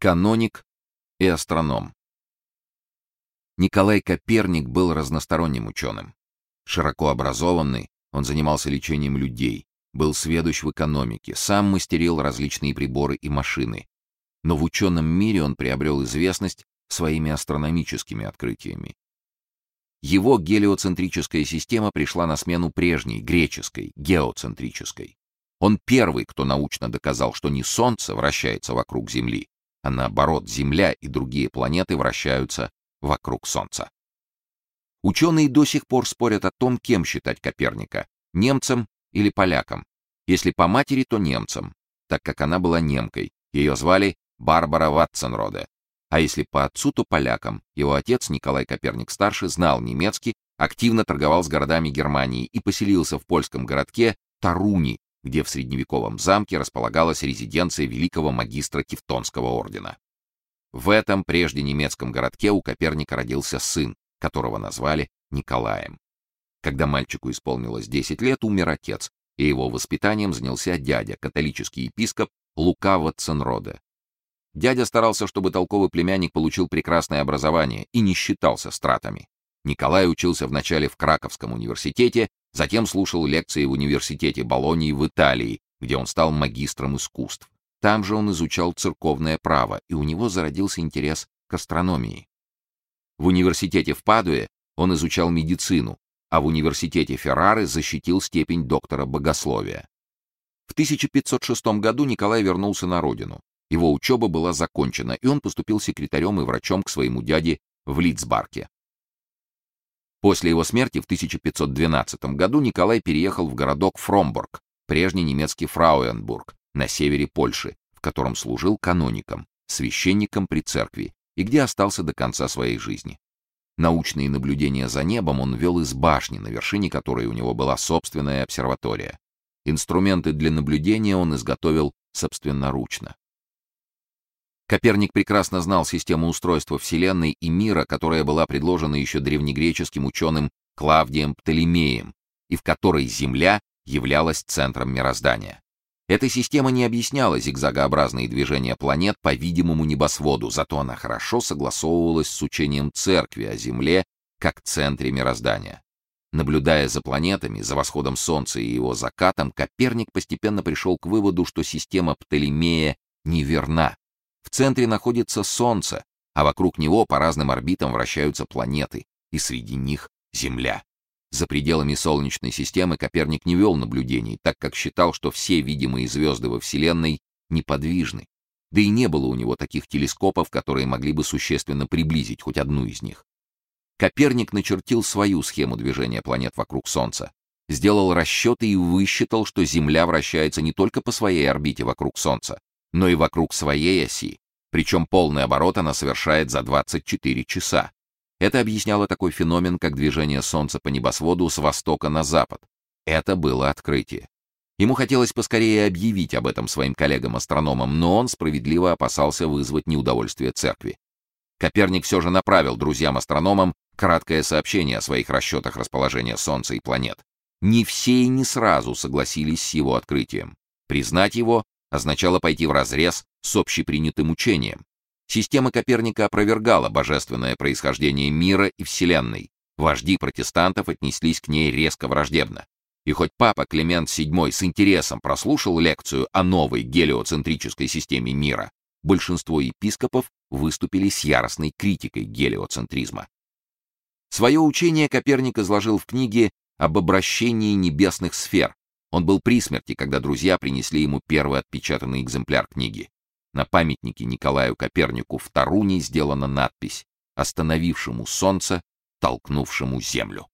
каноник и астроном. Николай Коперник был разносторонним ученым. Широко образованный, он занимался лечением людей, был сведущ в экономике, сам мастерил различные приборы и машины. Но в ученом мире он приобрел известность своими астрономическими открытиями. Его гелиоцентрическая система пришла на смену прежней, греческой, геоцентрической. Он первый, кто научно доказал, что не Солнце вращается вокруг Земли, а наоборот, Земля и другие планеты вращаются вокруг Солнца. Ученые до сих пор спорят о том, кем считать Коперника — немцем или поляком. Если по матери, то немцем, так как она была немкой. Ее звали Барбара Ватценроде. А если по отцу, то поляком. Его отец, Николай Коперник-старший, знал немецкий, активно торговал с городами Германии и поселился в польском городке Таруни, где в средневековом замке располагалась резиденция великого магистра Тевтонского ордена. В этом прежде немецком городке у Коперника родился сын, которого назвали Николаем. Когда мальчику исполнилось 10 лет, умер отец, и его воспитанием занялся дядя, католический епископ Лука Ватценроде. Дядя старался, чтобы толковый племянник получил прекрасное образование и не считался стратами. Николай учился вначале в Краковском университете, затем слушал лекции в университете Болонии в Италии, где он стал магистром искусств. Там же он изучал церковное право, и у него зародился интерес к астрономии. В университете в Падуе он изучал медицину, а в университете Феррары защитил степень доктора богословия. В 1506 году Николай вернулся на родину. Его учеба была закончена, и он поступил секретарем и врачом к своему дяде в Литцбарке. После его смерти в 1512 году Николай переехал в городок Фромбург, прежний немецкий Фрауенбург, на севере Польши, в котором служил каноником, священником при церкви и где остался до конца своей жизни. Научные наблюдения за небом он вел из башни, на вершине которой у него была собственная обсерватория. Инструменты для наблюдения он изготовил собственноручно. Коперник прекрасно знал систему устройства Вселенной и мира, которая была предложена еще древнегреческим ученым Клавдием Птолемеем, и в которой Земля являлась центром мироздания. Эта система не объясняла зигзагообразные движения планет по видимому небосводу, зато она хорошо согласовывалась с учением Церкви о Земле как центре мироздания. Наблюдая за планетами, за восходом Солнца и его закатом, Коперник постепенно пришел к выводу, что система Птолемея неверна, в центре находится Солнце, а вокруг него по разным орбитам вращаются планеты, и среди них Земля. За пределами Солнечной системы Коперник не вел наблюдений, так как считал, что все видимые звезды во Вселенной неподвижны. Да и не было у него таких телескопов, которые могли бы существенно приблизить хоть одну из них. Коперник начертил свою схему движения планет вокруг Солнца, сделал расчеты и высчитал, что Земля вращается не только по своей орбите вокруг Солнца, но и вокруг своей оси, причем полный оборот она совершает за 24 часа. Это объясняло такой феномен, как движение Солнца по небосводу с востока на запад. Это было открытие. Ему хотелось поскорее объявить об этом своим коллегам-астрономам, но он справедливо опасался вызвать неудовольствие церкви. Коперник все же направил друзьям-астрономам краткое сообщение о своих расчетах расположения Солнца и планет. Не все и не сразу согласились с его открытием. Признать его означало пойти вразрез с общепринятым учением. Система Коперника опровергала божественное происхождение мира и Вселенной. Вожди протестантов отнеслись к ней резко враждебно. И хоть папа Климент VII с интересом прослушал лекцию о новой гелиоцентрической системе мира, большинство епископов выступили с яростной критикой гелиоцентризма. Свое учение Коперник изложил в книге об обращении небесных сфер, он был при смерти, когда друзья принесли ему первый отпечатанный экземпляр книги. На памятнике Николаю Копернику в Таруне сделана надпись «Остановившему солнце, толкнувшему землю».